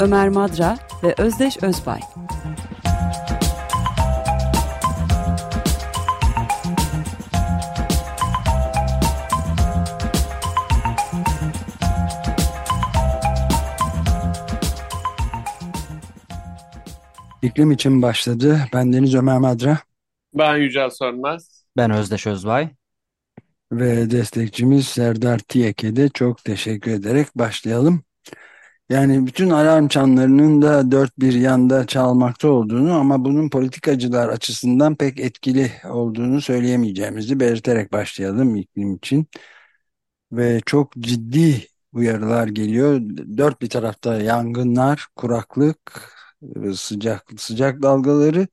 Ömer Madra ve Özdeş Özbay. İklim için başladı. Ben Deniz Ömer Madra Ben Yücel Sönmez. Ben Özdeş Özbay. ve destekçimiz Serdar Tiyek'e de çok teşekkür ederek başlayalım. Yani bütün alarm çanlarının da dört bir yanda çalmakta olduğunu ama bunun politikacılar açısından pek etkili olduğunu söyleyemeyeceğimizi belirterek başlayalım iklim için. Ve çok ciddi uyarılar geliyor. Dört bir tarafta yangınlar, kuraklık, sıcak sıcak dalgaları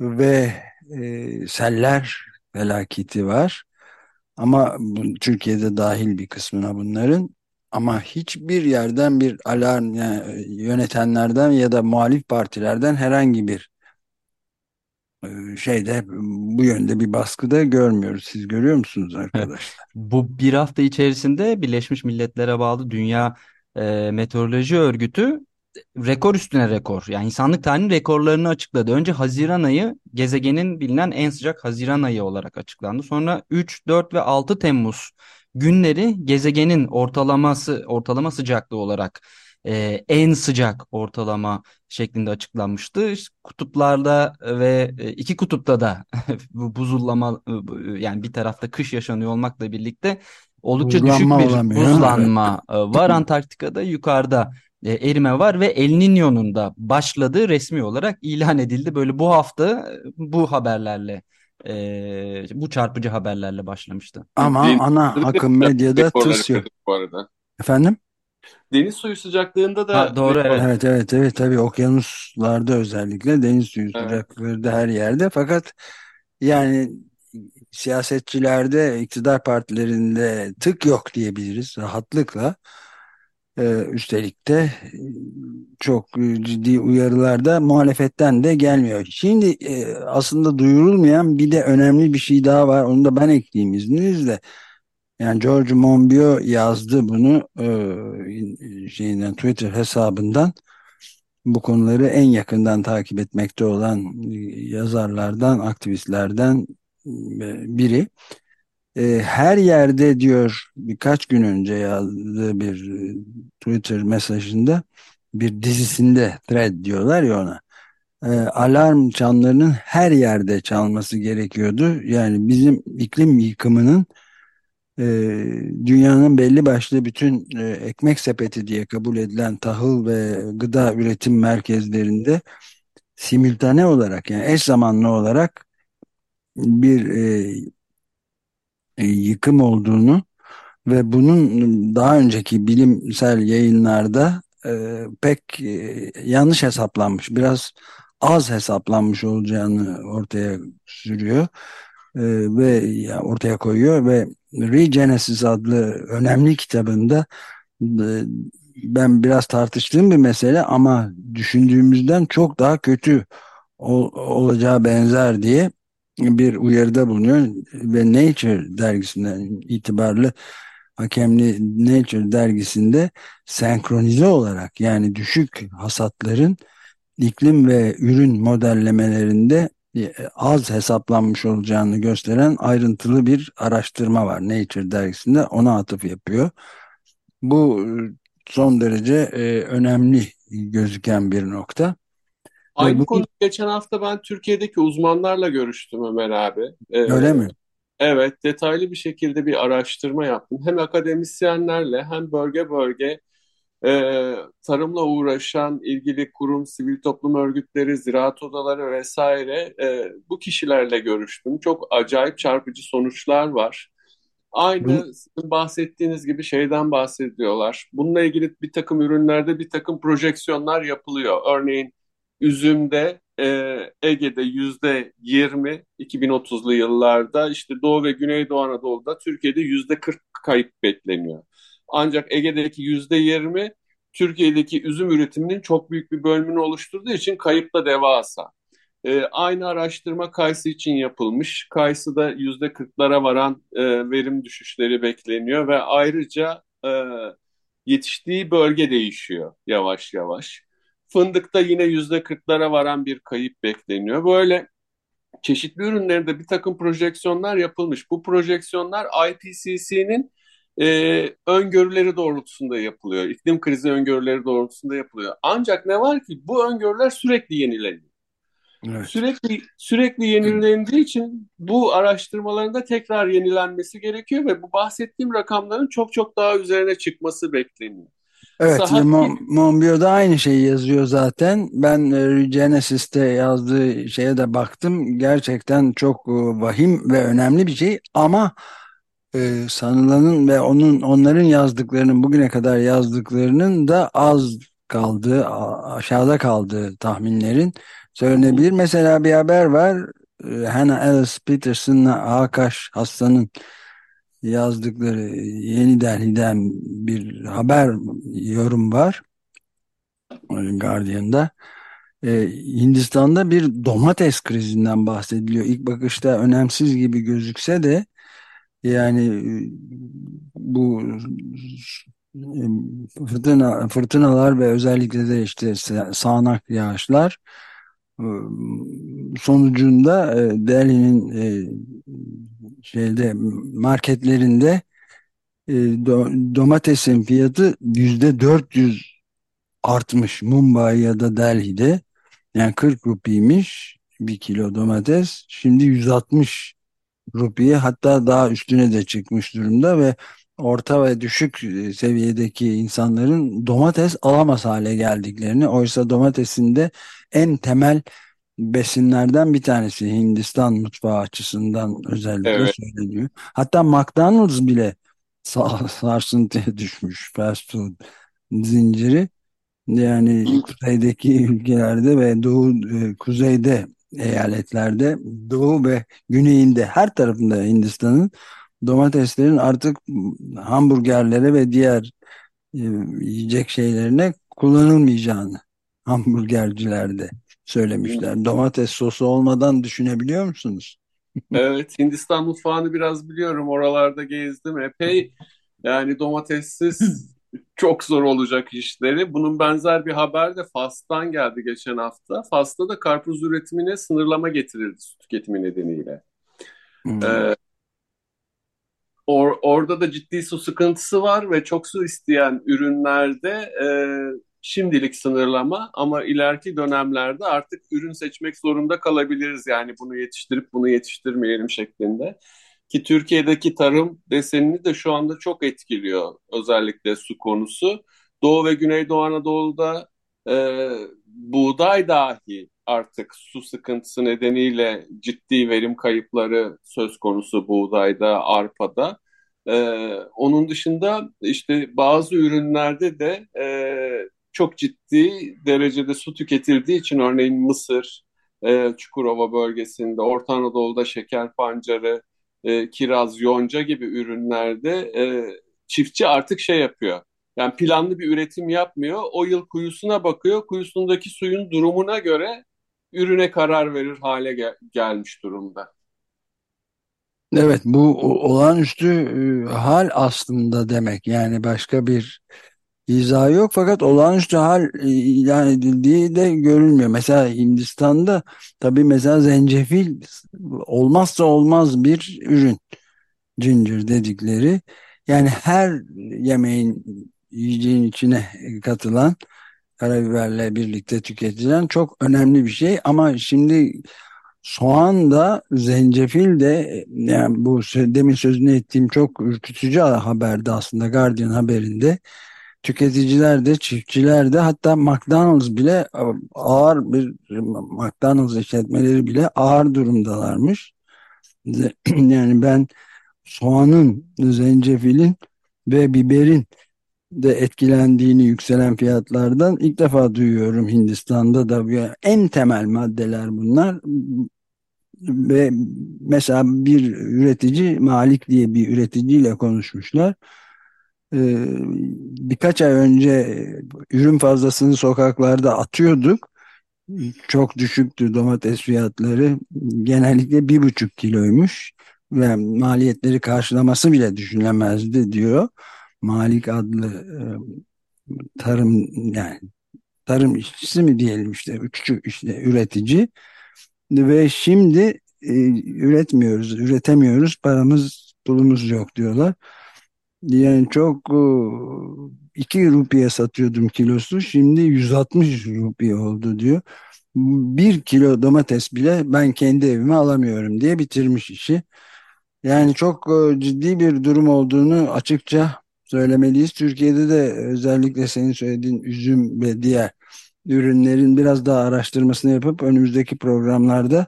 ve e, seller felaketi var. Ama bu, Türkiye'de dahil bir kısmına bunların. Ama hiçbir yerden bir alarm yani yönetenlerden ya da muhalif partilerden herhangi bir e, şeyde bu yönde bir baskıda görmüyoruz. Siz görüyor musunuz arkadaşlar? Bu bir hafta içerisinde Birleşmiş Milletler'e bağlı Dünya e, Meteoroloji Örgütü rekor üstüne rekor. Yani insanlık tarihinin rekorlarını açıkladı. Önce Haziran ayı gezegenin bilinen en sıcak Haziran ayı olarak açıklandı. Sonra 3, 4 ve 6 Temmuz günleri gezegenin ortalaması ortalama sıcaklığı olarak e, en sıcak ortalama şeklinde açıklanmıştı. Kutuplarda ve e, iki kutupta da bu buzulama e, yani bir tarafta kış yaşanıyor olmakla birlikte oldukça düşük Buzlanma bir olamıyor. buzlanma e, var. Antarktika'da yukarıda e, erime var ve El Niño'nun da başladığı resmi olarak ilan edildi. Böyle bu hafta e, bu haberlerle e, bu çarpıcı haberlerle başlamıştı. Ama Deniz ana akım da medyada tırsıyor. kırdık bu arada. Efendim? Deniz suyu sıcaklığında da Ha, doğru evet. Evet evet evet tabii okyanuslarda özellikle deniz suyu Evet. sıcaklığı da her yerde fakat yani siyasetçilerde iktidar partilerinde tık yok diyebiliriz rahatlıkla. Ee, üstelik de e, çok e, ciddi uyarılar da muhalefetten de gelmiyor. Şimdi e, aslında duyurulmayan bir de önemli bir şey daha var. Onu da ben ekleyeyim izninizle. Yani George Monbiot yazdı bunu şeyinden Twitter hesabından. Bu konuları en yakından takip etmekte olan yazarlardan, aktivistlerden biri. E, her yerde diyor birkaç gün önce yazdığı bir e, Twitter mesajında bir dizisinde thread diyorlar ya ona. E, alarm çanlarının her yerde çalması gerekiyordu. Yani bizim iklim yıkımının dünyanın belli başlı bütün ekmek sepeti diye kabul edilen tahıl ve gıda üretim merkezlerinde simültane olarak yani eş zamanlı olarak bir e, e, yıkım olduğunu ve bunun daha önceki bilimsel yayınlarda e, pek e, yanlış hesaplanmış, biraz az hesaplanmış olacağını ortaya sürüyor ve ya ortaya koyuyor ve Regenesis adlı önemli kitabında ben biraz tartıştığım bir mesele ama düşündüğümüzden çok daha kötü ol- olacağı benzer diye bir uyarıda bulunuyor ve Nature dergisinden itibarlı hakemli Nature dergisinde senkronize olarak yani düşük hasatların iklim ve ürün modellemelerinde e, az hesaplanmış olacağını gösteren ayrıntılı bir araştırma var Nature dergisinde ona atıf yapıyor. Bu e, son derece e, önemli gözüken bir nokta. Aynı bu konu geçen hafta ben Türkiye'deki uzmanlarla görüştüm Ömer abi. Ee, öyle mi? evet, detaylı bir şekilde bir araştırma yaptım. Hem akademisyenlerle hem bölge bölge e, tarımla uğraşan ilgili kurum, sivil toplum örgütleri, ziraat odaları vesaire e, bu kişilerle görüştüm. Çok acayip çarpıcı sonuçlar var. Aynı sizin bahsettiğiniz gibi şeyden bahsediyorlar. Bununla ilgili bir takım ürünlerde bir takım projeksiyonlar yapılıyor. Örneğin üzümde e, Ege'de yüzde 20 2030'lu yıllarda işte Doğu ve Güneydoğu Anadolu'da Türkiye'de yüzde 40 kayıp bekleniyor. Ancak Ege'deki yüzde 20 Türkiye'deki üzüm üretiminin çok büyük bir bölümünü oluşturduğu için kayıp da devasa. E, aynı araştırma kayısı için yapılmış. Kayısıda yüzde 40'lara varan e, verim düşüşleri bekleniyor ve ayrıca e, yetiştiği bölge değişiyor yavaş yavaş. Fındıkta yine yüzde kırklara varan bir kayıp bekleniyor. Böyle çeşitli ürünlerde bir takım projeksiyonlar yapılmış. Bu projeksiyonlar IPCC'nin e, öngörüleri doğrultusunda yapılıyor. İklim krizi öngörüleri doğrultusunda yapılıyor. Ancak ne var ki bu öngörüler sürekli yenileniyor. Evet. Sürekli sürekli yenilendiği için bu araştırmaların da tekrar yenilenmesi gerekiyor ve bu bahsettiğim rakamların çok çok daha üzerine çıkması bekleniyor. Evet, Sahat Monbiot'da aynı şeyi yazıyor zaten. Ben e, Genesis'te yazdığı şeye de baktım. Gerçekten çok e, vahim ve önemli bir şey ama e, sanılanın ve onun onların yazdıklarının bugüne kadar yazdıklarının da az kaldığı, aşağıda kaldığı tahminlerin söylenebilir. Mesela bir haber var. E, Hannah Alice Peterson'la Akash Hastan'ın yazdıkları Yeni Delhi'den bir haber yorum var. Guardian'da. Ee, Hindistan'da bir domates krizinden bahsediliyor. İlk bakışta önemsiz gibi gözükse de yani e, bu e, fırtına, fırtınalar ve özellikle de işte sağanak yağışlar e, sonucunda Delhi'nin şeyde marketlerinde domatesin fiyatı yüzde 400 artmış Mumbai ya da Delhi'de. Yani 40 rupiymiş bir kilo domates. Şimdi 160 rupiye hatta daha üstüne de çıkmış durumda ve orta ve düşük seviyedeki insanların domates alamaz hale geldiklerini oysa domatesin de en temel besinlerden bir tanesi Hindistan mutfağı açısından özellikle evet. söyleniyor. Hatta McDonald's bile sarsıntıya düşmüş fast food zinciri. Yani kuzeydeki ülkelerde ve doğu e, kuzeyde eyaletlerde doğu ve güneyinde her tarafında Hindistan'ın domateslerin artık hamburgerlere ve diğer e, yiyecek şeylerine kullanılmayacağını hamburgercilerde söylemişler. Domates sosu olmadan düşünebiliyor musunuz? evet, Hindistan mutfağını biraz biliyorum. Oralarda gezdim. Epey yani domatessiz çok zor olacak işleri. Bunun benzer bir haber de Fas'tan geldi geçen hafta. Fas'ta da karpuz üretimine sınırlama getirildi su tüketimi nedeniyle. Hmm. Ee, or, orada da ciddi su sıkıntısı var ve çok su isteyen ürünlerde e, şimdilik sınırlama ama ileriki dönemlerde artık ürün seçmek zorunda kalabiliriz. Yani bunu yetiştirip bunu yetiştirmeyelim şeklinde. Ki Türkiye'deki tarım desenini de şu anda çok etkiliyor özellikle su konusu. Doğu ve Güneydoğu Anadolu'da e, buğday dahi artık su sıkıntısı nedeniyle ciddi verim kayıpları söz konusu buğdayda, arpada. Ee, onun dışında işte bazı ürünlerde de e, çok ciddi derecede su tüketildiği için örneğin Mısır, e, Çukurova bölgesinde, Orta Anadolu'da şeker pancarı, e, kiraz, yonca gibi ürünlerde e, çiftçi artık şey yapıyor. Yani planlı bir üretim yapmıyor. O yıl kuyusuna bakıyor. Kuyusundaki suyun durumuna göre ürüne karar verir hale gel gelmiş durumda. Evet bu olağanüstü e, hal aslında demek. Yani başka bir izahı yok fakat olağanüstü hal e, ilan edildiği de görülmüyor. Mesela Hindistan'da tabii mesela zencefil olmazsa olmaz bir ürün. Ginger dedikleri. Yani her yemeğin yiyeceğin içine katılan karabiberle birlikte tüketilen çok önemli bir şey ama şimdi soğan da zencefil de yani bu demin sözünü ettiğim çok ürkütücü haberdi aslında Guardian haberinde tüketiciler de çiftçiler de hatta McDonald's bile ağır bir McDonald's işletmeleri bile ağır durumdalarmış. Yani ben soğanın, zencefilin ve biberin de etkilendiğini yükselen fiyatlardan ilk defa duyuyorum Hindistan'da da. En temel maddeler bunlar. Ve mesela bir üretici Malik diye bir üreticiyle konuşmuşlar birkaç ay önce ürün fazlasını sokaklarda atıyorduk. Çok düşüktü domates fiyatları. Genellikle bir buçuk kiloymuş ve maliyetleri karşılaması bile düşünülemezdi diyor. Malik adlı e, tarım yani tarım işçisi mi diyelim işte küçük işte üretici. Ve şimdi e, üretmiyoruz, üretemiyoruz, paramız, pulumuz yok diyorlar. Yani çok e, 2 rupiye satıyordum kilosu, şimdi 160 rupiye oldu diyor. Bir kilo domates bile ben kendi evime alamıyorum diye bitirmiş işi. Yani çok e, ciddi bir durum olduğunu açıkça söylemeliyiz. Türkiye'de de özellikle senin söylediğin üzüm ve diğer ürünlerin biraz daha araştırmasını yapıp önümüzdeki programlarda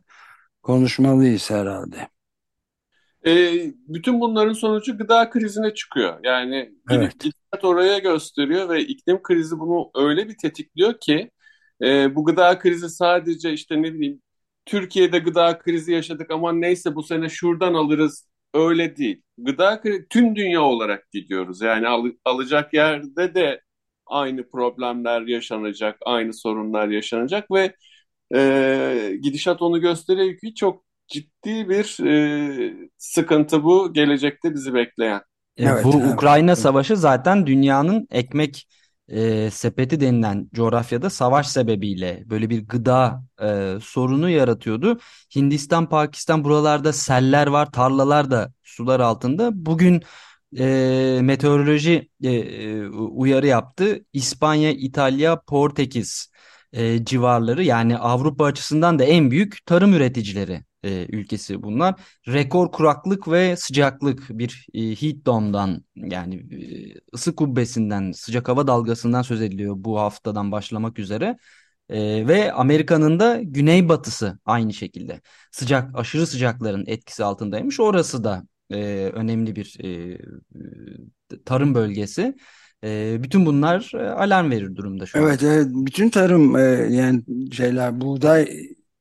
konuşmalıyız herhalde. E, bütün bunların sonucu gıda krizine çıkıyor. Yani evet. gidişat oraya gösteriyor ve iklim krizi bunu öyle bir tetikliyor ki e, bu gıda krizi sadece işte ne bileyim Türkiye'de gıda krizi yaşadık ama neyse bu sene şuradan alırız öyle değil. Gıda krizi tüm dünya olarak gidiyoruz. Yani al, alacak yerde de aynı problemler yaşanacak, aynı sorunlar yaşanacak ve e, gidişat onu gösteriyor ki çok ciddi bir e, sıkıntı bu gelecekte bizi bekleyen. E, evet, bu evet. Ukrayna Savaşı zaten dünyanın ekmek e, sepeti denilen coğrafyada savaş sebebiyle böyle bir gıda e, sorunu yaratıyordu. Hindistan, Pakistan buralarda seller var, tarlalar da sular altında. Bugün e, meteoroloji e, uyarı yaptı. İspanya, İtalya, Portekiz e, civarları yani Avrupa açısından da en büyük tarım üreticileri e, ülkesi bunlar. Rekor kuraklık ve sıcaklık bir e, heat dome'dan yani e, ısı kubbesinden sıcak hava dalgasından söz ediliyor bu haftadan başlamak üzere. E, ve Amerika'nın da güneybatısı aynı şekilde sıcak aşırı sıcakların etkisi altındaymış. Orası da e, önemli bir e, tarım bölgesi. E, bütün bunlar e, alarm verir durumda şu evet, an. Evet, bütün tarım e, yani şeyler buğday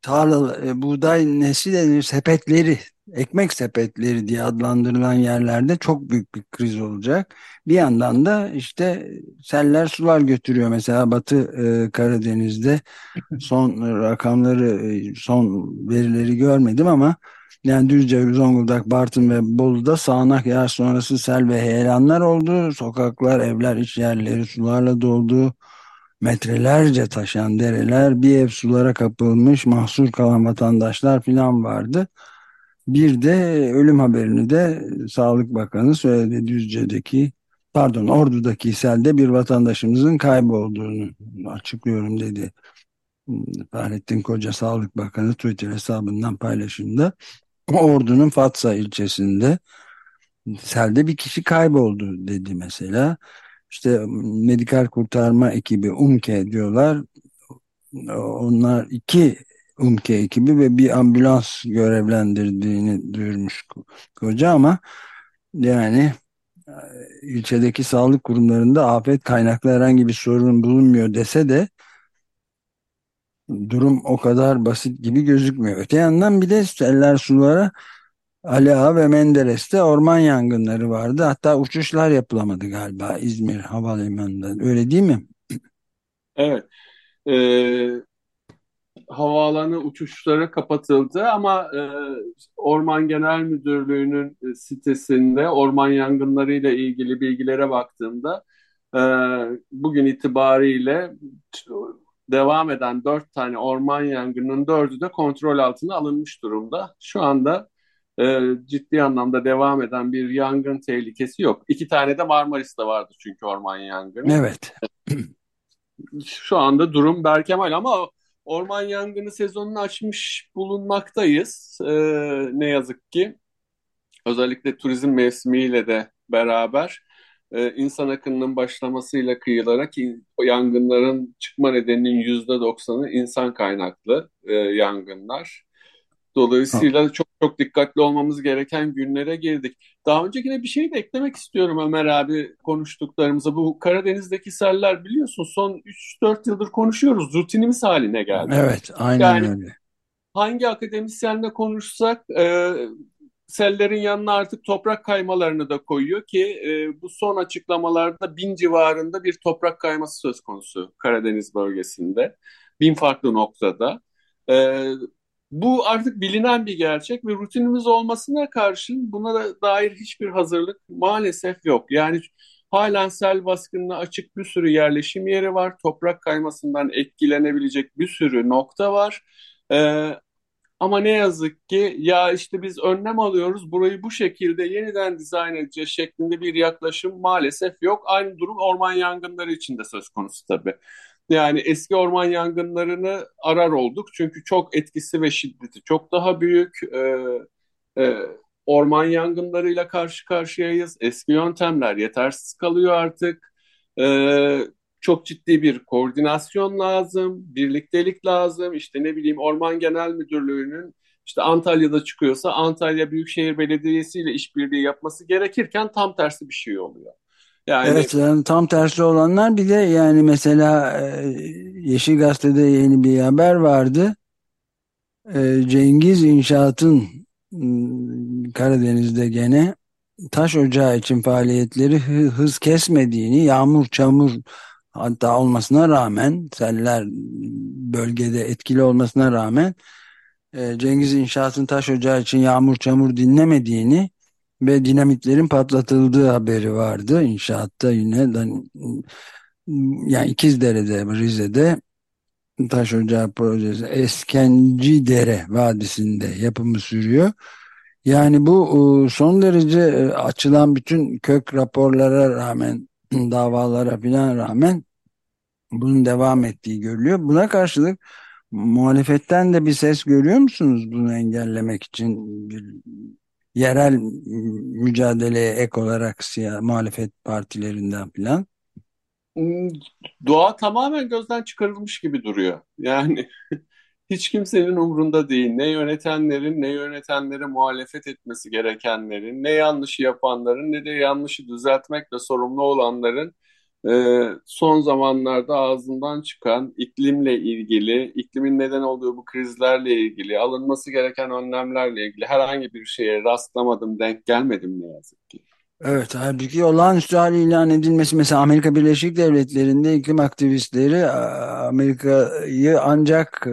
tarla, e, buğday nesi denir sepetleri, ekmek sepetleri diye adlandırılan yerlerde çok büyük bir kriz olacak. Bir yandan da işte seller sular götürüyor. Mesela Batı e, Karadeniz'de son rakamları, e, son verileri görmedim ama yani Düzce, Zonguldak, Bartın ve Bolu'da sağanak yağış sonrası sel ve heyelanlar oldu. Sokaklar, evler, iç yerleri sularla doldu. Metrelerce taşan dereler, bir ev sulara kapılmış, mahsur kalan vatandaşlar filan vardı. Bir de ölüm haberini de Sağlık Bakanı söyledi Düzce'deki pardon Ordu'daki selde bir vatandaşımızın kaybolduğunu açıklıyorum dedi. Fahrettin Koca Sağlık Bakanı Twitter hesabından paylaşımda. Ordu'nun Fatsa ilçesinde selde bir kişi kayboldu dedi mesela. İşte medikal kurtarma ekibi UMKE diyorlar. Onlar iki UMKE ekibi ve bir ambulans görevlendirdiğini duyurmuş koca ama yani e, ilçedeki sağlık kurumlarında afet kaynaklı herhangi bir sorun bulunmuyor dese de durum o kadar basit gibi gözükmüyor. Öte yandan bir de seller sulara Ali Ağa ve Menderes'te orman yangınları vardı. Hatta uçuşlar yapılamadı galiba İzmir Havalimanı'nda. Öyle değil mi? Evet. Ee, havaalanı uçuşları kapatıldı ama e, Orman Genel Müdürlüğü'nün sitesinde orman yangınları ile ilgili bilgilere baktığımda e, bugün itibariyle devam eden dört tane orman yangınının dördü de kontrol altına alınmış durumda. Şu anda e, ciddi anlamda devam eden bir yangın tehlikesi yok. İki tane de Marmaris'te vardı çünkü orman yangını. Evet. Şu anda durum berkemal ama orman yangını sezonunu açmış bulunmaktayız. E, ne yazık ki. Özellikle turizm mevsimiyle de beraber e, insan akınının başlamasıyla kıyılara ki yangınların çıkma nedeninin yüzde doksanı insan kaynaklı e, yangınlar. Dolayısıyla çok çok dikkatli olmamız gereken günlere girdik. Daha öncekine bir şey de eklemek istiyorum Ömer abi konuştuklarımıza. Bu Karadeniz'deki seller biliyorsun son 3-4 yıldır konuşuyoruz. Rutinimiz haline geldi. Evet, aynen Yani öyle. hangi akademisyenle konuşsak e, sellerin yanına artık toprak kaymalarını da koyuyor ki e, bu son açıklamalarda bin civarında bir toprak kayması söz konusu Karadeniz bölgesinde. Bin farklı noktada. E, bu artık bilinen bir gerçek ve rutinimiz olmasına karşın buna da dair hiçbir hazırlık maalesef yok. Yani halen sel baskınına açık bir sürü yerleşim yeri var. Toprak kaymasından etkilenebilecek bir sürü nokta var. E, ama ne yazık ki ya işte biz önlem alıyoruz, burayı bu şekilde yeniden dizayn edeceğiz şeklinde bir yaklaşım maalesef yok. Aynı durum orman yangınları için de söz konusu tabii. Yani eski orman yangınlarını arar olduk çünkü çok etkisi ve şiddeti çok daha büyük. Ee, e, orman yangınlarıyla karşı karşıyayız. Eski yöntemler yetersiz kalıyor artık. Ee, çok ciddi bir koordinasyon lazım, birliktelik lazım. İşte ne bileyim Orman Genel Müdürlüğü'nün işte Antalya'da çıkıyorsa Antalya Büyükşehir Belediyesi ile işbirliği yapması gerekirken tam tersi bir şey oluyor. Yani Evet, yani tam tersi olanlar bir de yani mesela e, Yeşil Gazete'de yeni bir haber vardı. E, Cengiz İnşaat'ın m, Karadeniz'de gene taş ocağı için faaliyetleri hı- hız kesmediğini, yağmur, çamur hatta olmasına rağmen, seller bölgede etkili olmasına rağmen e, Cengiz İnşaat'ın taş ocağı için yağmur, çamur dinlemediğini ve dinamitlerin patlatıldığı haberi vardı. İnşaatta yine yani İkizdere'de, Rize'de taş ocağı projesi Eskencidere Vadisi'nde yapımı sürüyor. Yani bu e, son derece e, açılan bütün kök raporlara rağmen davalara filan rağmen bunun devam ettiği görülüyor. Buna karşılık muhalefetten de bir ses görüyor musunuz bunu engellemek için bir yerel mücadeleye ek olarak siyah, muhalefet partilerinden filan? Hmm, doğa tamamen gözden çıkarılmış gibi duruyor. Yani hiç kimsenin umrunda değil. Ne yönetenlerin, ne yönetenlere muhalefet etmesi gerekenlerin, ne yanlışı yapanların, ne de yanlışı düzeltmekle sorumlu olanların e, son zamanlarda ağzından çıkan iklimle ilgili, iklimin neden olduğu bu krizlerle ilgili, alınması gereken önlemlerle ilgili herhangi bir şeye rastlamadım, denk gelmedim ne yazık ki. Evet, halbuki olağanüstü hal ilan edilmesi mesela Amerika Birleşik Devletleri'nde iklim aktivistleri Amerika'yı ancak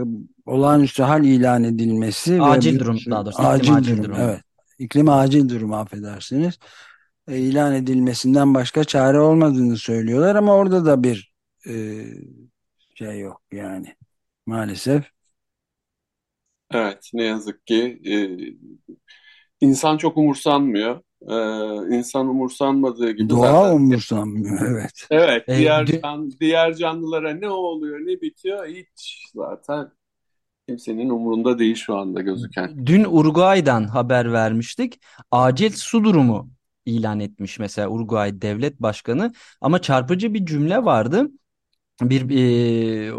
olağanüstü hal ilan edilmesi ve Acil bir durum daha doğrusu acil acil durum durum. evet iklim acil durumu affedersiniz ilan edilmesinden başka çare olmadığını söylüyorlar ama orada da bir e, şey yok yani maalesef Evet, ne yazık ki e, insan çok umursanmıyor. E, insan umursanmadığı gibi doğa zaten umursamıyor evet evet E, diğer dün- can, diğer canlılara ne oluyor ne bitiyor hiç zaten kimsenin umurunda değil şu anda gözüken. Dün Uruguay'dan haber vermiştik. Acil su durumu ilan etmiş mesela Uruguay Devlet Başkanı. Ama çarpıcı bir cümle vardı. Bir e,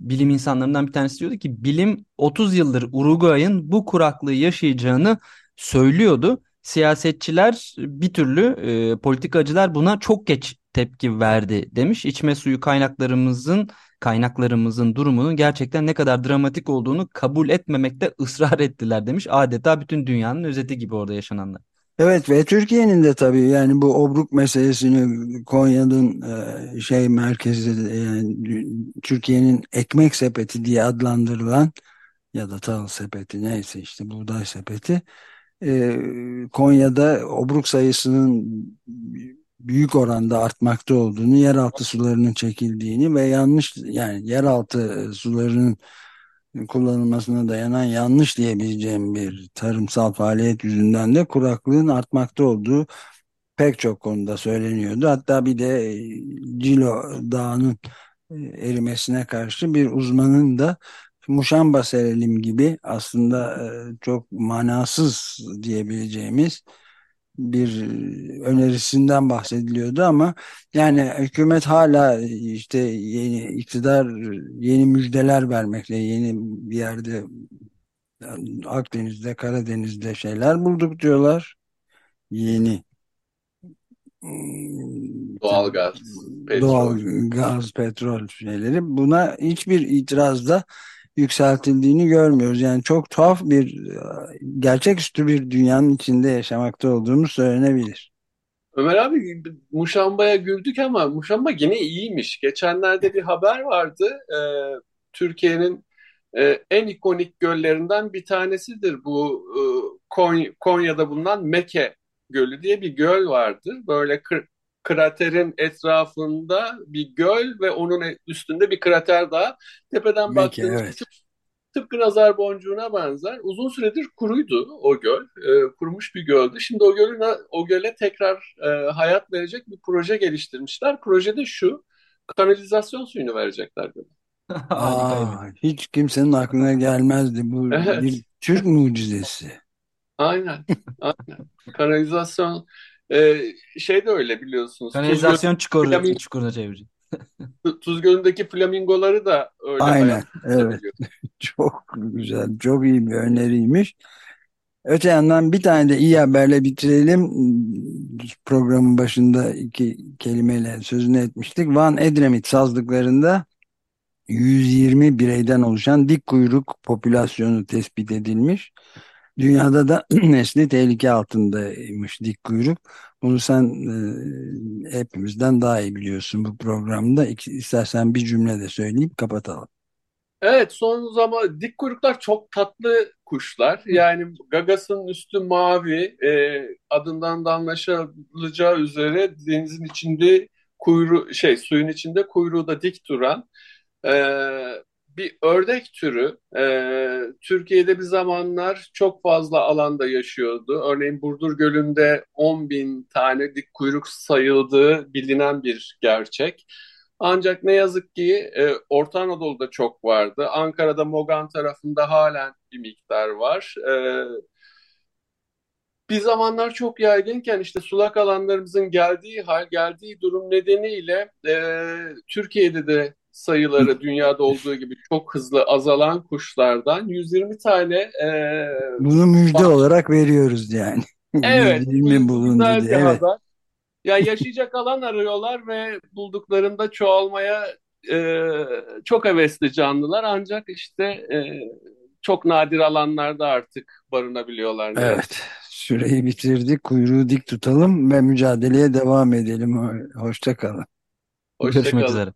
bilim insanlarından bir tanesi diyordu ki bilim 30 yıldır Uruguay'ın bu kuraklığı yaşayacağını söylüyordu. Siyasetçiler bir türlü e, politikacılar buna çok geç tepki verdi demiş. İçme suyu kaynaklarımızın kaynaklarımızın durumunun gerçekten ne kadar dramatik olduğunu kabul etmemekte ısrar ettiler demiş. Adeta bütün dünyanın özeti gibi orada yaşananlar. Evet ve Türkiye'nin de tabii yani bu obruk meselesini Konya'nın e, şey merkezi de, yani Türkiye'nin ekmek sepeti diye adlandırılan ya da tahıl sepeti neyse işte buğday sepeti e, Konya'da obruk sayısının büyük oranda artmakta olduğunu, yeraltı sularının çekildiğini ve yanlış yani yeraltı sularının kullanılmasına dayanan yanlış diyebileceğim bir tarımsal faaliyet yüzünden de kuraklığın artmakta olduğu pek çok konuda söyleniyordu. Hatta bir de e, Cilo Dağı'nın e, erimesine karşı bir uzmanın da muşamba serelim gibi aslında e, çok manasız diyebileceğimiz bir önerisinden bahsediliyordu ama yani hükümet hala işte yeni iktidar yeni müjdeler vermekle yeni bir yerde Akdeniz'de, Karadeniz'de şeyler bulduk diyorlar. Yeni doğal gaz, petrol. doğal gaz, petrol şeyleri. Buna hiçbir itirazda yükseltildiğini görmüyoruz. Yani çok tuhaf bir gerçeküstü bir dünyanın içinde yaşamakta olduğumuz söylenebilir. Ömer abi Muşamba'ya güldük ama Muşamba yine iyiymiş. Geçenlerde bir haber vardı. Ee, Türkiye'nin e, en ikonik göllerinden bir tanesidir bu e, Konya, Konya'da bulunan Meke Gölü diye bir göl vardır. Böyle kır, kraterin etrafında bir göl ve onun üstünde bir krater daha. Tepeden baktığınız evet. tıpkı nazar boncuğuna benzer. Uzun süredir kuruydu o göl. E, kurumuş bir göldü. Şimdi o gölün o göle tekrar e, hayat verecek bir proje geliştirmişler. Projede şu. Kanalizasyon suyunu verecekler göle. Aa, hiç kimsenin aklına gelmezdi. Bu evet. bir Türk mucizesi. Aynen. Aynen. Kanalizasyon e, şey de öyle biliyorsunuz. Kanalizasyon çukuru, flamin... çukuruna çevirecek. Tuz Gölü'ndeki flamingoları da öyle. Aynen. Evet. çok güzel. Çok iyi bir öneriymiş. Öte yandan bir tane de iyi haberle bitirelim. Programın başında iki kelimeyle sözünü etmiştik. Van Edremit sazlıklarında 120 bireyden oluşan dik kuyruk popülasyonu tespit edilmiş. Dünyada da nesli tehlike altındaymış dik kuyruk. Bunu sen e, hepimizden daha iyi biliyorsun bu programda. İstersen bir cümle de söyleyip kapatalım. Evet son zaman dik kuyruklar çok tatlı kuşlar. Yani gagasının üstü mavi e, adından da anlaşılacağı üzere denizin içinde kuyruğu şey suyun içinde kuyruğu da dik duran e, bir ördek türü. E, Türkiye'de bir zamanlar çok fazla alanda yaşıyordu. Örneğin Burdur Gölü'nde 10 bin tane dik kuyruk sayıldığı bilinen bir gerçek. Ancak ne yazık ki e, Orta Anadolu'da çok vardı. Ankara'da Mogan tarafında halen bir miktar var. E, bir zamanlar çok yaygınken işte sulak alanlarımızın geldiği hal, geldiği durum nedeniyle e, Türkiye'de de sayıları dünyada olduğu gibi çok hızlı azalan kuşlardan 120 tane e, bunu müjde bak- olarak veriyoruz yani. Evet. 120 bulundu diye. Evet. Haber. Ya yaşayacak alan arıyorlar ve bulduklarında çoğalmaya e, çok hevesli canlılar ancak işte e, çok nadir alanlarda artık barınabiliyorlar. Evet. Süreyi bitirdik. Kuyruğu dik tutalım ve mücadeleye devam edelim. Hoşça kalın. Hoşça Görüşmek kalın. üzere.